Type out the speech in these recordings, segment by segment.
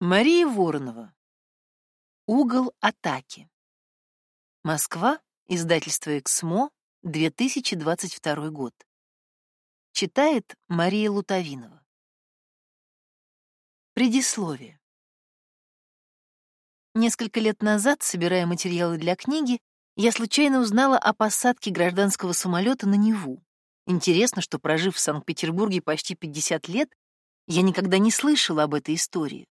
Мария Воронова. Угол атаки. Москва. Издательство «Эксмо», 2022 год. Читает Мария Лутовинова. Предисловие. Несколько лет назад, собирая материалы для книги, я случайно узнала о посадке гражданского самолета на Неву. Интересно, что, прожив в Санкт-Петербурге почти 50 лет, я никогда не слышала об этой истории.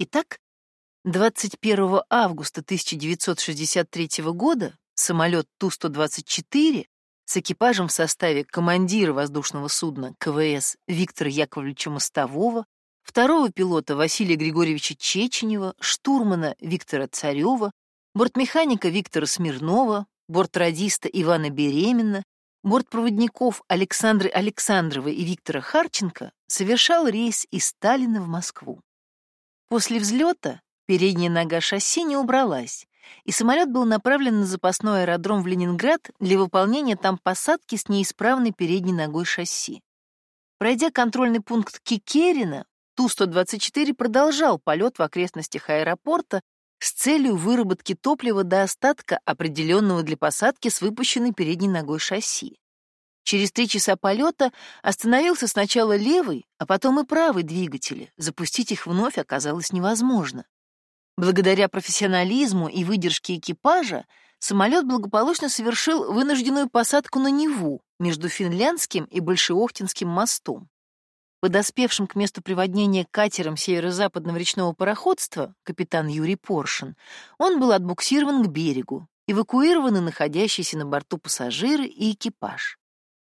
Итак, 21 августа 1963 года самолет Ту-124 с экипажем в составе командира воздушного судна КВС Виктора Яковлевича Мостового, второго пилота Василия Григорьевича Чеченева, штурмана Виктора Царева, бортмеханика Виктора Смирнова, бортрадиста Ивана Беремина, бортпроводников Александры Александровой и Виктора Харченко совершал рейс из Сталина в Москву. После взлета передняя нога шасси не убралась, и самолет был направлен на запасной аэродром в Ленинград для выполнения там посадки с неисправной передней ногой шасси. Пройдя контрольный пункт Кикерина, Ту-124 продолжал полет в окрестностях аэропорта с целью выработки топлива до остатка, определенного для посадки с выпущенной передней ногой шасси. Через три часа полета остановился сначала левый, а потом и правый двигатели. Запустить их вновь оказалось невозможно. Благодаря профессионализму и выдержке экипажа самолет благополучно совершил вынужденную посадку на Неву между Финляндским и Большеохтинским мостом. Подоспевшим к месту приводнения катером северо-западного речного пароходства капитан Юрий Поршин, он был отбуксирован к берегу, эвакуированы находящиеся на борту пассажиры и экипаж.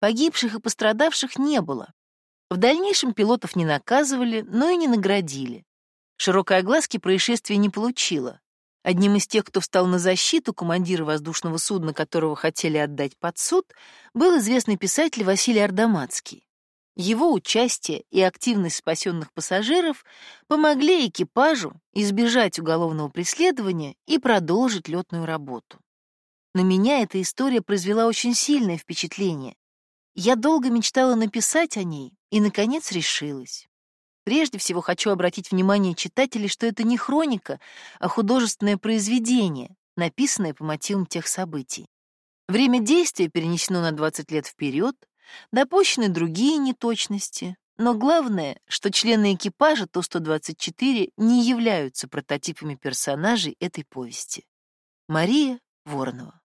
Погибших и пострадавших не было. В дальнейшем пилотов не наказывали, но и не наградили. Широкой огласки происшествие не получило. Одним из тех, кто встал на защиту командира воздушного судна, которого хотели отдать под суд, был известный писатель Василий Ардаматский. Его участие и активность спасенных пассажиров помогли экипажу избежать уголовного преследования и продолжить летную работу. На меня эта история произвела очень сильное впечатление, я долго мечтала написать о ней и, наконец, решилась. Прежде всего хочу обратить внимание читателей, что это не хроника, а художественное произведение, написанное по мотивам тех событий. Время действия перенесено на 20 лет вперед, допущены другие неточности, но главное, что члены экипажа Ту-124 не являются прототипами персонажей этой повести. Мария Воронова